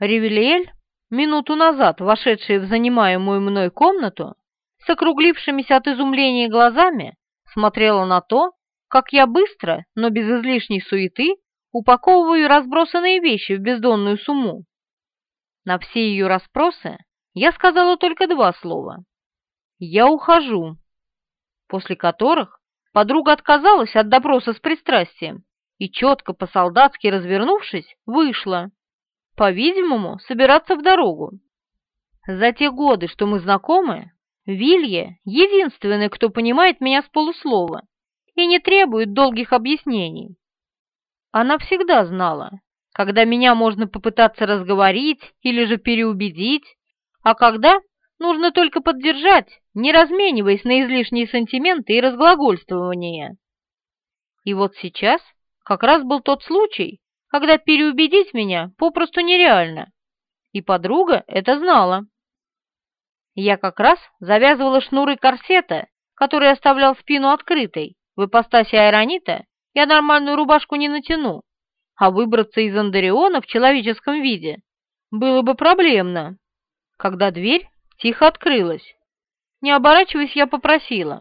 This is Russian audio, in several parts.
Ревелиэль, минуту назад вошедшая в занимаемую мной комнату, с округлившимися от изумления глазами, смотрела на то, как я быстро, но без излишней суеты, упаковываю разбросанные вещи в бездонную сумму. На все ее расспросы я сказала только два слова. «Я ухожу», после которых подруга отказалась от допроса с пристрастием и, четко по-солдатски развернувшись, вышла. По-видимому, собираться в дорогу. За те годы, что мы знакомы, Вилье — единственный, кто понимает меня с полуслова и не требует долгих объяснений. Она всегда знала, когда меня можно попытаться разговорить или же переубедить, а когда нужно только поддержать, не размениваясь на излишние сантименты и разглагольствования. И вот сейчас как раз был тот случай, когда переубедить меня попросту нереально, и подруга это знала. Я как раз завязывала шнуры корсета, который оставлял спину открытой, в ипостаси аэронита я нормальную рубашку не натяну, а выбраться из Андариона в человеческом виде было бы проблемно. Когда дверь тихо открылась. Не оборачиваясь, я попросила.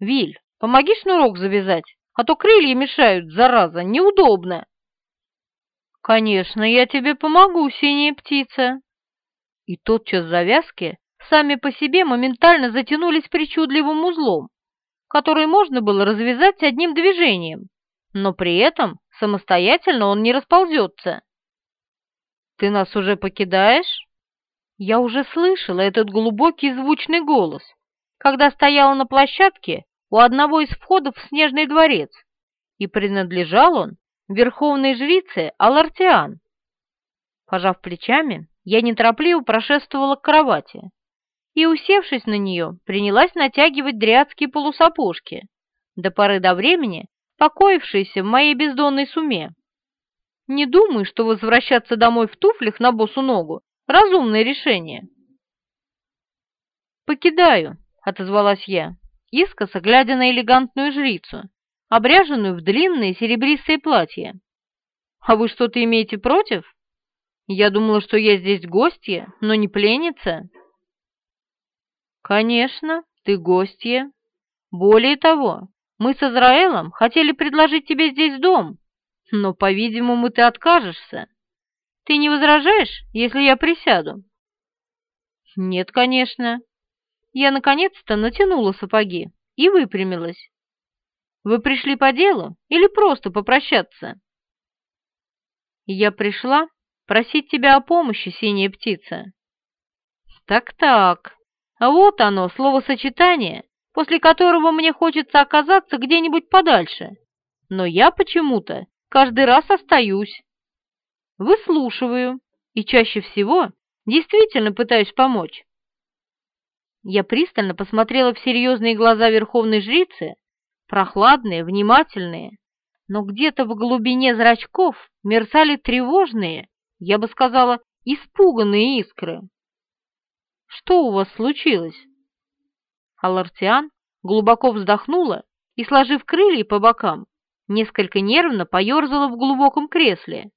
«Виль, помоги шнурок завязать, а то крылья мешают, зараза, неудобно». «Конечно, я тебе помогу, синяя птица». И тотчас завязки сами по себе моментально затянулись причудливым узлом, который можно было развязать одним движением, но при этом самостоятельно он не расползется. «Ты нас уже покидаешь?» Я уже слышала этот глубокий звучный голос, когда стояла на площадке у одного из входов в Снежный дворец, и принадлежал он верховной жрице Алартиан. Пожав плечами, я неторопливо прошествовала к кровати и, усевшись на нее, принялась натягивать дрядские полусапожки, до поры до времени покоившиеся в моей бездонной суме. Не думаю, что возвращаться домой в туфлях на босу ногу – разумное решение. «Покидаю», — отозвалась я, искоса глядя на элегантную жрицу, обряженную в длинное серебристое платье. «А вы что-то имеете против? Я думала, что я здесь гостья, но не пленница». «Конечно, ты гостья. Более того, мы с Израилом хотели предложить тебе здесь дом, но, по-видимому, ты откажешься. Ты не возражаешь, если я присяду?» «Нет, конечно». Я наконец-то натянула сапоги и выпрямилась. «Вы пришли по делу или просто попрощаться?» «Я пришла просить тебя о помощи, синяя птица». «Так-так, а вот оно, словосочетание, после которого мне хочется оказаться где-нибудь подальше. Но я почему-то каждый раз остаюсь. Выслушиваю и чаще всего действительно пытаюсь помочь. Я пристально посмотрела в серьезные глаза верховной жрицы, прохладные, внимательные, но где-то в глубине зрачков мерцали тревожные, я бы сказала, испуганные искры. Что у вас случилось?» Алартиан глубоко вздохнула и, сложив крылья по бокам, несколько нервно поерзала в глубоком кресле.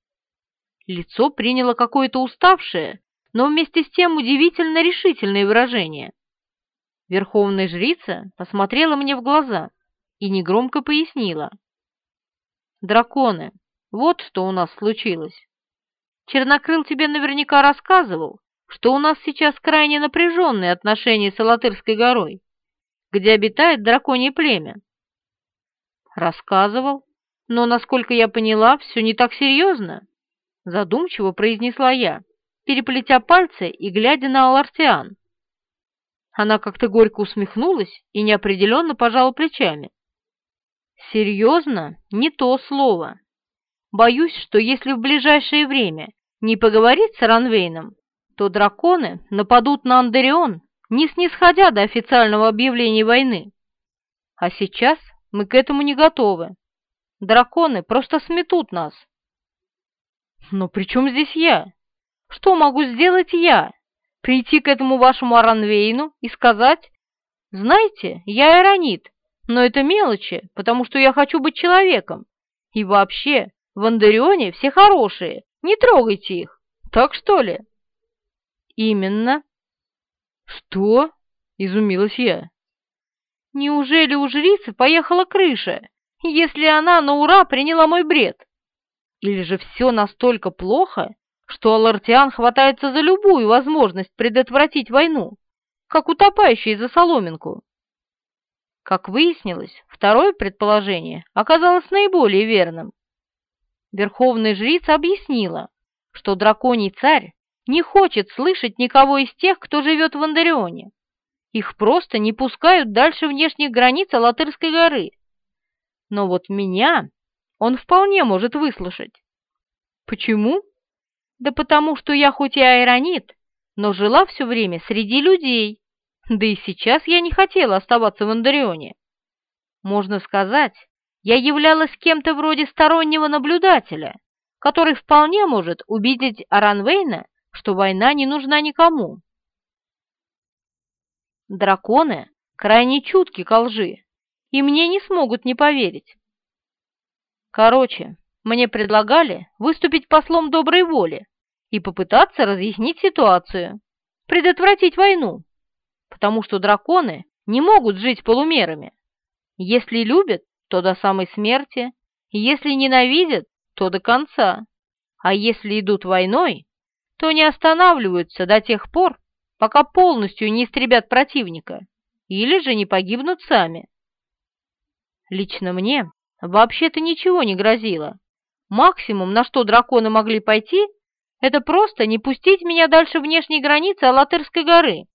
Лицо приняло какое-то уставшее, но вместе с тем удивительно решительное выражение. Верховная жрица посмотрела мне в глаза и негромко пояснила. «Драконы, вот что у нас случилось. Чернокрыл тебе наверняка рассказывал, что у нас сейчас крайне напряженные отношения с Алатырской горой, где обитает драконье племя. Рассказывал, но, насколько я поняла, все не так серьезно, задумчиво произнесла я, переплетя пальцы и глядя на Алартиан. Она как-то горько усмехнулась и неопределенно пожала плечами. «Серьезно? Не то слово. Боюсь, что если в ближайшее время не поговорить с Ранвейном, то драконы нападут на Андерион, не снисходя до официального объявления войны. А сейчас мы к этому не готовы. Драконы просто сметут нас. Но при чем здесь я? Что могу сделать я? Прийти к этому вашему Аранвейну и сказать, знаете, я Аронит, но это мелочи, потому что я хочу быть человеком. И вообще, в Андерионе все хорошие, не трогайте их. Так что ли?» «Именно». «Что?» — изумилась я. «Неужели у жрицы поехала крыша, если она на ура приняла мой бред? Или же все настолько плохо, что Алартиан хватается за любую возможность предотвратить войну, как утопающий за соломинку?» Как выяснилось, второе предположение оказалось наиболее верным. Верховная жрица объяснила, что драконий царь не хочет слышать никого из тех, кто живет в Андарионе. Их просто не пускают дальше внешних границ Алатырской горы. Но вот меня он вполне может выслушать. Почему? Да потому что я хоть и айронит, но жила все время среди людей. Да и сейчас я не хотела оставаться в Андарионе. Можно сказать, я являлась кем-то вроде стороннего наблюдателя, который вполне может убедить Аранвейна, что война не нужна никому. Драконы крайне чутки ко лжи, и мне не смогут не поверить. Короче, мне предлагали выступить послом доброй воли и попытаться разъяснить ситуацию, предотвратить войну, потому что драконы не могут жить полумерами. Если любят, то до самой смерти, если ненавидят, то до конца, а если идут войной, то не останавливаются до тех пор, пока полностью не истребят противника или же не погибнут сами. Лично мне вообще-то ничего не грозило. Максимум, на что драконы могли пойти, это просто не пустить меня дальше внешней границы Алатырской горы.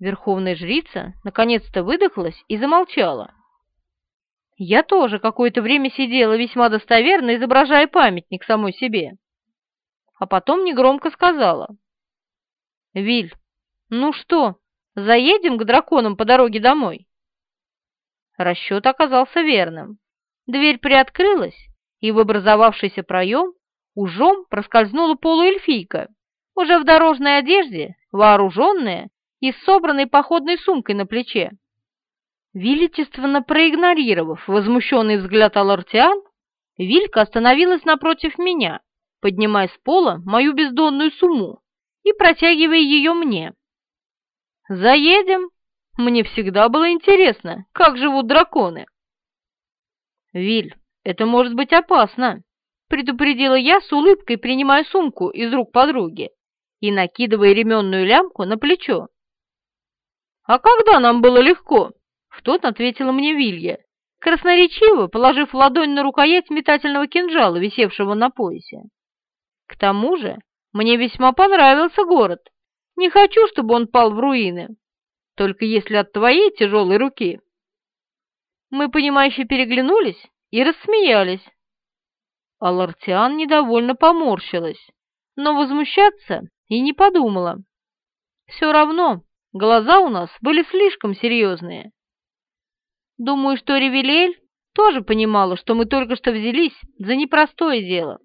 Верховная жрица наконец-то выдохлась и замолчала. Я тоже какое-то время сидела весьма достоверно, изображая памятник самой себе. А потом негромко сказала. «Виль, ну что, заедем к драконам по дороге домой?» Расчет оказался верным. Дверь приоткрылась, и в образовавшийся проем ужом проскользнула полуэльфийка, уже в дорожной одежде, вооруженная и с собранной походной сумкой на плече. Величественно проигнорировав возмущенный взгляд Алартиан, Вилька остановилась напротив меня, поднимая с пола мою бездонную сумму и протягивая ее мне. «Заедем? Мне всегда было интересно, как живут драконы». «Виль, это может быть опасно», — предупредила я с улыбкой, принимая сумку из рук подруги и накидывая ременную лямку на плечо. «А когда нам было легко?» В тот ответила мне Вилья, красноречиво положив ладонь на рукоять метательного кинжала, висевшего на поясе. К тому же мне весьма понравился город. Не хочу, чтобы он пал в руины. Только если от твоей тяжелой руки. Мы, понимающе переглянулись и рассмеялись. А Лартиан недовольно поморщилась, но возмущаться и не подумала. Все равно глаза у нас были слишком серьезные. Думаю, что Ревелель тоже понимала, что мы только что взялись за непростое дело.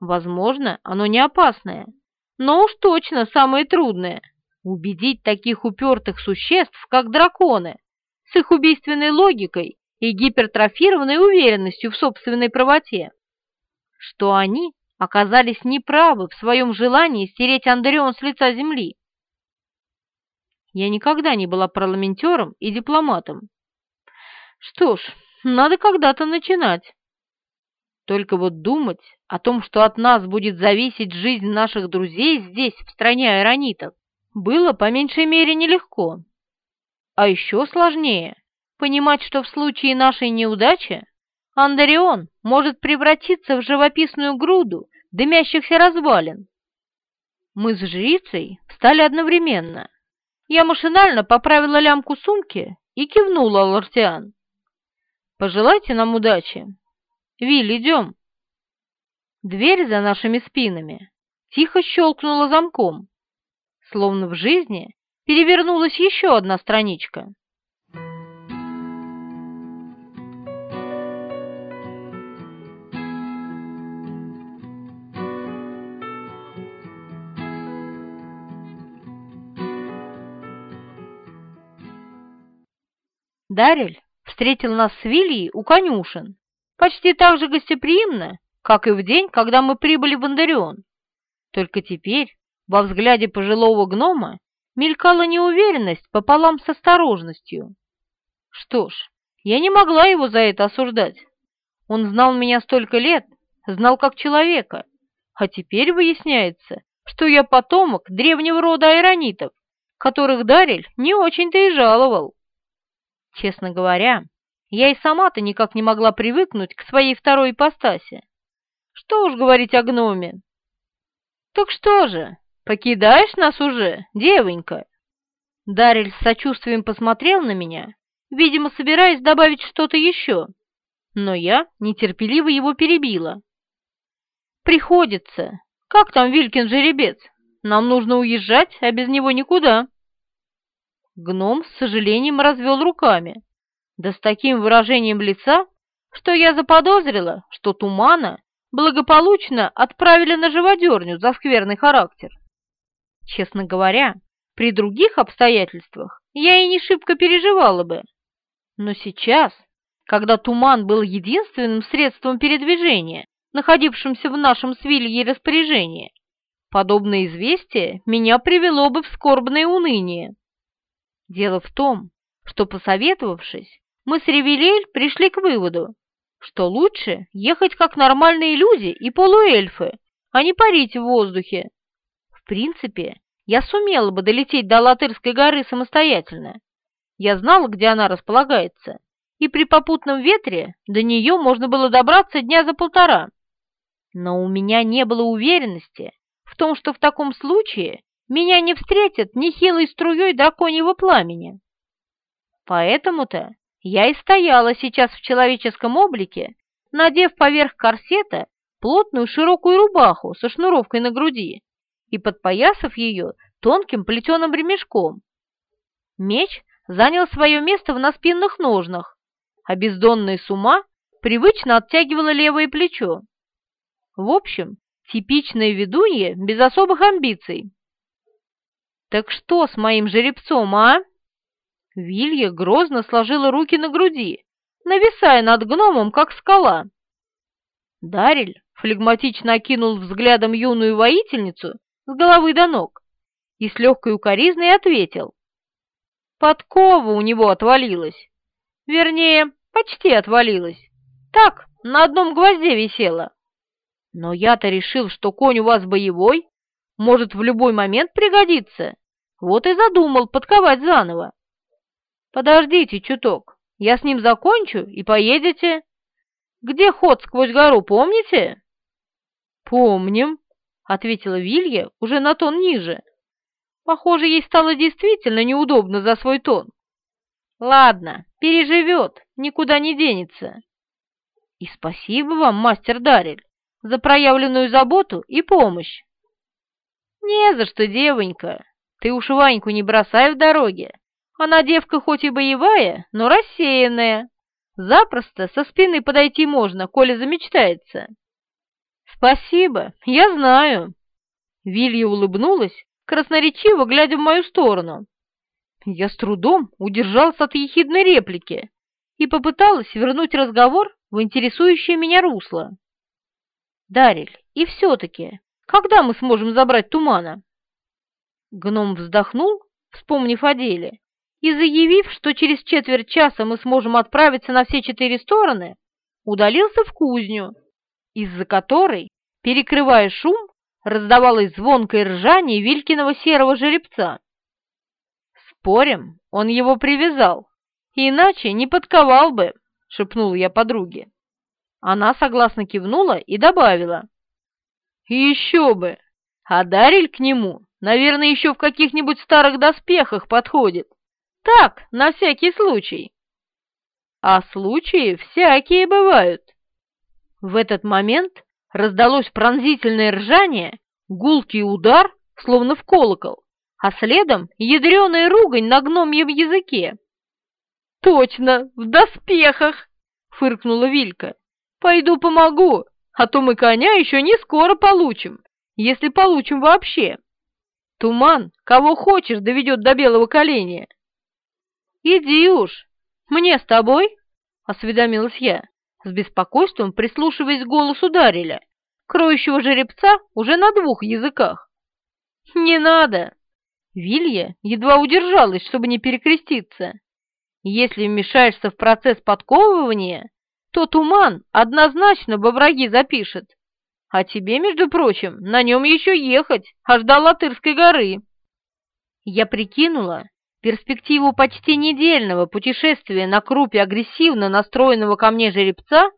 Возможно, оно не опасное, но уж точно самое трудное — убедить таких упертых существ, как драконы, с их убийственной логикой и гипертрофированной уверенностью в собственной правоте, что они оказались неправы в своем желании стереть Андреон с лица земли. Я никогда не была парламентером и дипломатом, что ж, надо когда-то начинать. Только вот думать о том, что от нас будет зависеть жизнь наших друзей здесь, в стране айронитов, было по меньшей мере нелегко. А еще сложнее понимать, что в случае нашей неудачи Андарион может превратиться в живописную груду дымящихся развалин. Мы с жрицей встали одновременно. Я машинально поправила лямку сумки и кивнула Лортиан. Пожелайте нам удачи. Виль, идем. Дверь за нашими спинами тихо щелкнула замком. Словно в жизни перевернулась еще одна страничка. Дарель встретил нас с Вильей у конюшен, почти так же гостеприимно, как и в день, когда мы прибыли в Андарион. Только теперь во взгляде пожилого гнома мелькала неуверенность пополам с осторожностью. Что ж, я не могла его за это осуждать. Он знал меня столько лет, знал как человека, а теперь выясняется, что я потомок древнего рода айронитов, которых Дарель не очень-то и жаловал. Честно говоря, я и сама-то никак не могла привыкнуть к своей второй ипостаси. Что уж говорить о гноме. Так что же, покидаешь нас уже, девонька? Дарель с сочувствием посмотрел на меня, видимо, собираясь добавить что-то еще, но я нетерпеливо его перебила. «Приходится. Как там Вилькин жеребец? Нам нужно уезжать, а без него никуда». Гном с сожалением развел руками, да с таким выражением лица, что я заподозрила, что Тумана благополучно отправили на живодерню за скверный характер. Честно говоря, при других обстоятельствах я и не шибко переживала бы. Но сейчас, когда туман был единственным средством передвижения, находившимся в нашем с Вильей распоряжении, подобное известие меня привело бы в скорбное уныние. Дело в том, что, посоветовавшись, мы с Ревелель пришли к выводу, что лучше ехать как нормальные люди и полуэльфы, а не парить в воздухе. В принципе, я сумела бы долететь до Латырской горы самостоятельно. Я знала, где она располагается, и при попутном ветре до нее можно было добраться дня за полтора. Но у меня не было уверенности в том, что в таком случае меня не встретят нехилой струей драконьего пламени. Поэтому-то я и стояла сейчас в человеческом облике, надев поверх корсета плотную широкую рубаху со шнуровкой на груди и подпоясав ее тонким плетеным ремешком. Меч занял свое место в наспинных ножнах, а бездонная сума привычно оттягивала левое плечо. В общем, типичное ведунье без особых амбиций. «Так что с моим жеребцом, а?» Вилья грозно сложила руки на груди, нависая над гномом, как скала. Дарель флегматично окинул взглядом юную воительницу с головы до ног и с легкой укоризной ответил. Подкова у него отвалилась. Вернее, почти отвалилась. Так, на одном гвозде висела. Но я-то решил, что конь у вас боевой, может в любой момент пригодиться. Вот и задумал подковать заново. Подождите чуток, я с ним закончу и поедете. Где ход сквозь гору, помните? Помним, ответила Вилья уже на тон ниже. Похоже, ей стало действительно неудобно за свой тон. Ладно, переживет, никуда не денется. И спасибо вам, мастер Дарель, за проявленную заботу и помощь. Не за что, девонька. Ты уж Ваньку не бросай в дороге. Она девка хоть и боевая, но рассеянная. Запросто со спины подойти можно, коли замечтается. Спасибо, я знаю. Вилья улыбнулась, красноречиво глядя в мою сторону. Я с трудом удержался от ехидной реплики и попыталась вернуть разговор в интересующее меня русло. «Дарель, и все-таки, когда мы сможем забрать тумана?» Гном вздохнул, вспомнив о деле, и, заявив, что через четверть часа мы сможем отправиться на все четыре стороны, удалился в кузню, из-за которой, перекрывая шум, раздавалось звонкое ржание Вилькиного серого жеребца. «Спорим, он его привязал, иначе не подковал бы», — шепнул я подруге. Она согласно кивнула и добавила. «Еще бы! А Дарель к нему, наверное, еще в каких-нибудь старых доспехах подходит. Так, на всякий случай. А случаи всякие бывают. В этот момент раздалось пронзительное ржание, гулкий удар, словно в колокол, а следом ядреная ругань на гномьем языке. «Точно, в доспехах!» — фыркнула Вилька. «Пойду помогу, а то мы коня еще не скоро получим, если получим вообще. Туман, кого хочешь, доведет до белого коленя». «Иди уж! Мне с тобой?» — осведомилась я, с беспокойством прислушиваясь к голосу Дареля, кроющего жеребца уже на двух языках. «Не надо!» Вилья едва удержалась, чтобы не перекреститься. «Если вмешаешься в процесс подковывания, то туман однозначно во враги запишет. А тебе, между прочим, на нем еще ехать, аж до Латырской горы». Я прикинула перспективу почти недельного путешествия на крупе агрессивно настроенного ко мне жеребца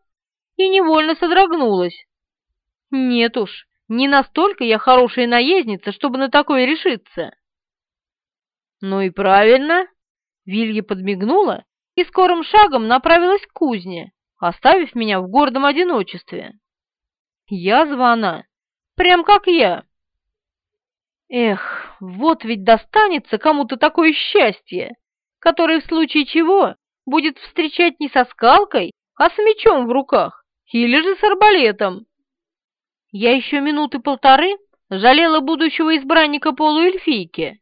и невольно содрогнулась. Нет уж, не настолько я хорошая наездница, чтобы на такое решиться. Ну и правильно. Вилья подмигнула и скорым шагом направилась к кузне, оставив меня в гордом одиночестве. Я звона, прям как я. Эх, вот ведь достанется кому-то такое счастье, которое в случае чего будет встречать не со скалкой, а с мечом в руках или же с арбалетом. Я еще минуты полторы жалела будущего избранника полуэльфийки,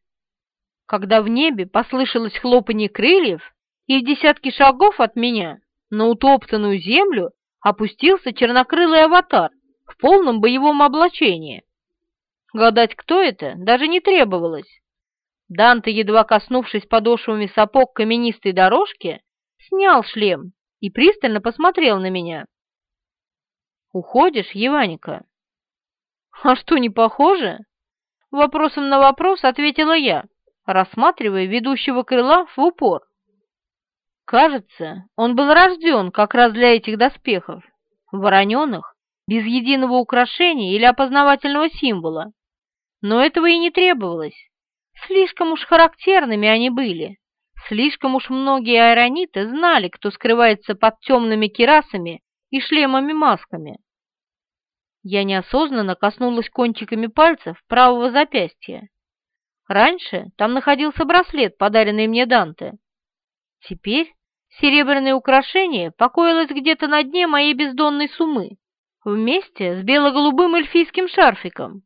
когда в небе послышалось хлопанье крыльев, и в десятки шагов от меня на утоптанную землю опустился чернокрылый аватар полном боевом облачении. Гадать, кто это, даже не требовалось. Данте, едва коснувшись подошвами сапог каменистой дорожки, снял шлем и пристально посмотрел на меня. «Уходишь, Еваника?» «А что, не похоже?» Вопросом на вопрос ответила я, рассматривая ведущего крыла в упор. Кажется, он был рожден как раз для этих доспехов, вороненых, без единого украшения или опознавательного символа. Но этого и не требовалось. Слишком уж характерными они были. Слишком уж многие аэрониты знали, кто скрывается под темными керасами и шлемами-масками. Я неосознанно коснулась кончиками пальцев правого запястья. Раньше там находился браслет, подаренный мне Данте. Теперь серебряное украшение покоилось где-то на дне моей бездонной сумы, вместе с бело-голубым эльфийским шарфиком.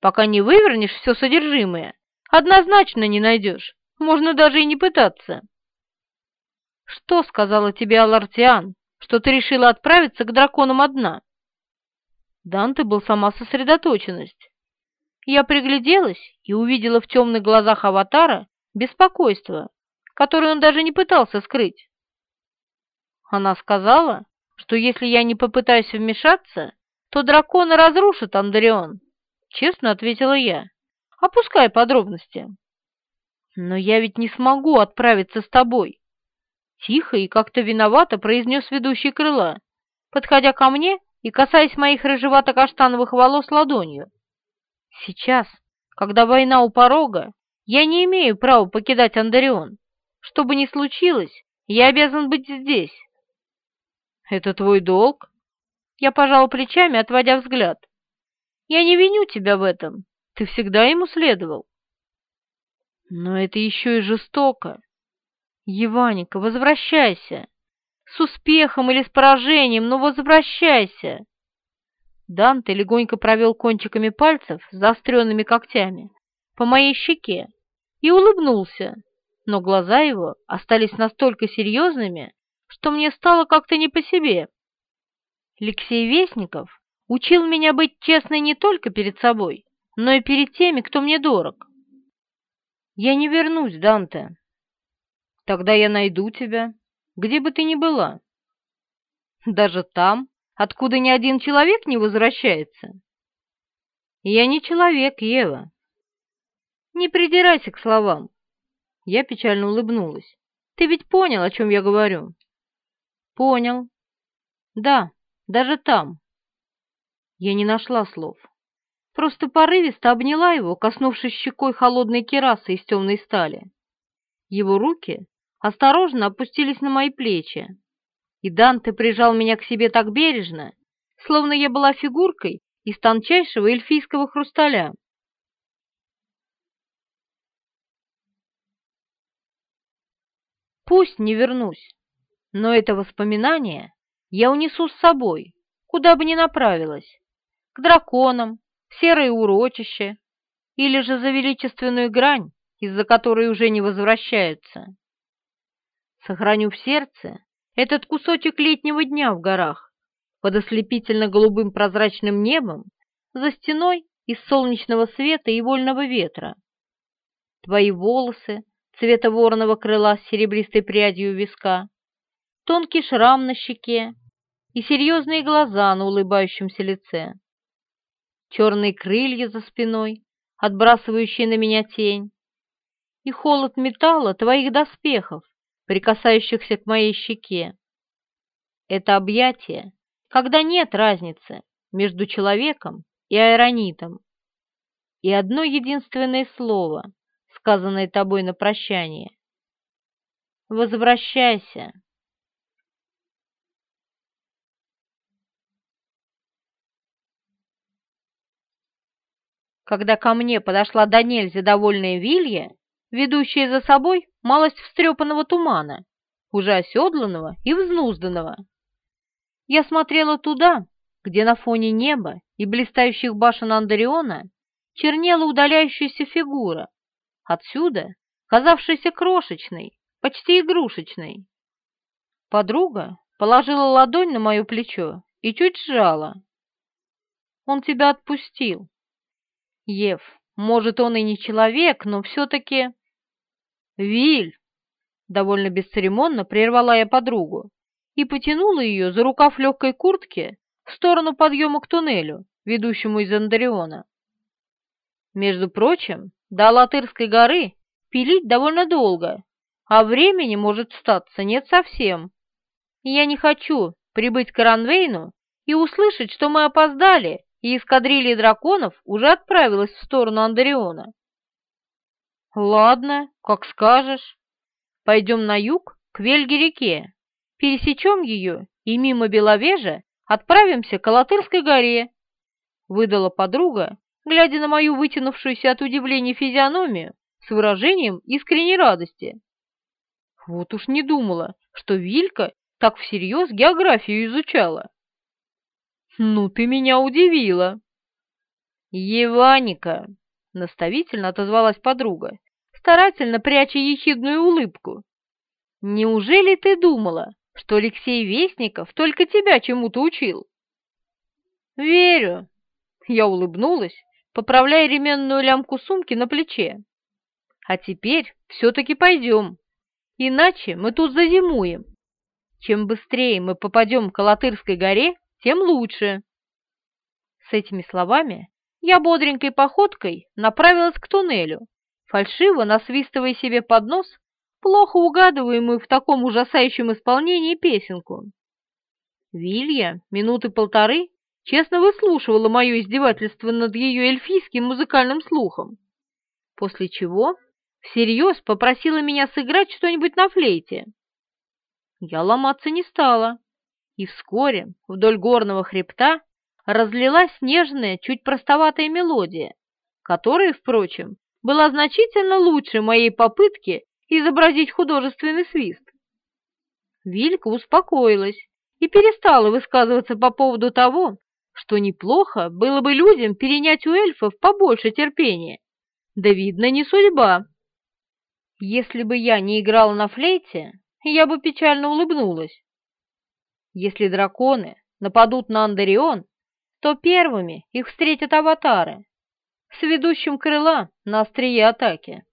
Пока не вывернешь все содержимое, однозначно не найдешь, можно даже и не пытаться. «Что сказала тебе Алартиан, что ты решила отправиться к драконам одна?» Данте был сама сосредоточенность. Я пригляделась и увидела в темных глазах аватара беспокойство, которое он даже не пытался скрыть. Она сказала, что если я не попытаюсь вмешаться, то драконы разрушат Андреон. Честно ответила я, опуская подробности. Но я ведь не смогу отправиться с тобой. Тихо и как-то виновато произнес ведущий крыла, подходя ко мне и касаясь моих рыжевато-каштановых волос ладонью. Сейчас, когда война у порога, я не имею права покидать Андарион. Что бы ни случилось, я обязан быть здесь. Это твой долг? Я пожал плечами, отводя взгляд. Я не виню тебя в этом. Ты всегда ему следовал. Но это еще и жестоко. Еваника, возвращайся. С успехом или с поражением, но возвращайся!» Данте легонько провел кончиками пальцев заостренными когтями по моей щеке и улыбнулся, но глаза его остались настолько серьезными, что мне стало как-то не по себе. Алексей Вестников учил меня быть честной не только перед собой, но и перед теми, кто мне дорог. Я не вернусь, Данте. Тогда я найду тебя, где бы ты ни была. Даже там, откуда ни один человек не возвращается. Я не человек, Ева. Не придирайся к словам. Я печально улыбнулась. Ты ведь понял, о чем я говорю? Понял. Да, даже там. Я не нашла слов. Просто порывисто обняла его, коснувшись щекой холодной керасы из темной стали. Его руки осторожно опустились на мои плечи, и Данте прижал меня к себе так бережно, словно я была фигуркой из тончайшего эльфийского хрусталя. Пусть не вернусь, но это воспоминание я унесу с собой, куда бы ни направилась, к драконам, в серое урочище или же за величественную грань, из-за которой уже не возвращаются. Сохраню в сердце этот кусочек летнего дня в горах, под ослепительно-голубым прозрачным небом, за стеной из солнечного света и вольного ветра. Твои волосы цвета вороного крыла с серебристой прядью виска, тонкий шрам на щеке и серьезные глаза на улыбающемся лице. Черные крылья за спиной, отбрасывающие на меня тень, и холод металла твоих доспехов, прикасающихся к моей щеке. Это объятие, когда нет разницы между человеком и аэронитом. И одно единственное слово, сказанное тобой на прощание. Возвращайся. Когда ко мне подошла до нельзя довольная Вилья, ведущая за собой малость встрепанного тумана, уже оседланного и взнузданного. Я смотрела туда, где на фоне неба и блистающих башен Андариона чернела удаляющаяся фигура, отсюда казавшаяся крошечной, почти игрушечной. Подруга положила ладонь на мое плечо и чуть сжала. «Он тебя отпустил. Ев, может, он и не человек, но все-таки...» «Виль!» — довольно бесцеремонно прервала я подругу и потянула ее за рукав легкой куртки в сторону подъема к туннелю, ведущему из Андариона. Между прочим, до Алатырской горы пилить довольно долго, а времени может статься нет совсем. я не хочу прибыть к Ранвейну и услышать, что мы опоздали, и эскадрилья драконов уже отправилась в сторону Андариона. «Ладно, как скажешь. Пойдем на юг, к Вельге-реке, пересечем ее и мимо Беловежа отправимся к Алатырской горе», — выдала подруга, глядя на мою вытянувшуюся от удивления физиономию с выражением искренней радости. Вот уж не думала, что Вилька так всерьез географию изучала. «Ну, ты меня удивила!» «Еваника!» — наставительно отозвалась подруга, старательно пряча ехидную улыбку. «Неужели ты думала, что Алексей Вестников только тебя чему-то учил?» «Верю!» — я улыбнулась, поправляя ременную лямку сумки на плече. «А теперь все-таки пойдем, иначе мы тут зазимуем. Чем быстрее мы попадем к Алатырской горе, тем лучше». С этими словами я бодренькой походкой направилась к туннелю, фальшиво насвистывая себе под нос плохо угадываемую в таком ужасающем исполнении песенку. Вилья минуты полторы честно выслушивала мое издевательство над ее эльфийским музыкальным слухом, после чего всерьез попросила меня сыграть что-нибудь на флейте. Я ломаться не стала, и вскоре вдоль горного хребта разлилась нежная, чуть простоватая мелодия, которая, впрочем, была значительно лучше моей попытки изобразить художественный свист. Вилька успокоилась и перестала высказываться по поводу того, что неплохо было бы людям перенять у эльфов побольше терпения. Да, видно, не судьба. Если бы я не играла на флейте, я бы печально улыбнулась. Если драконы нападут на Андарион, то первыми их встретят аватары с ведущим крыла на острие атаки.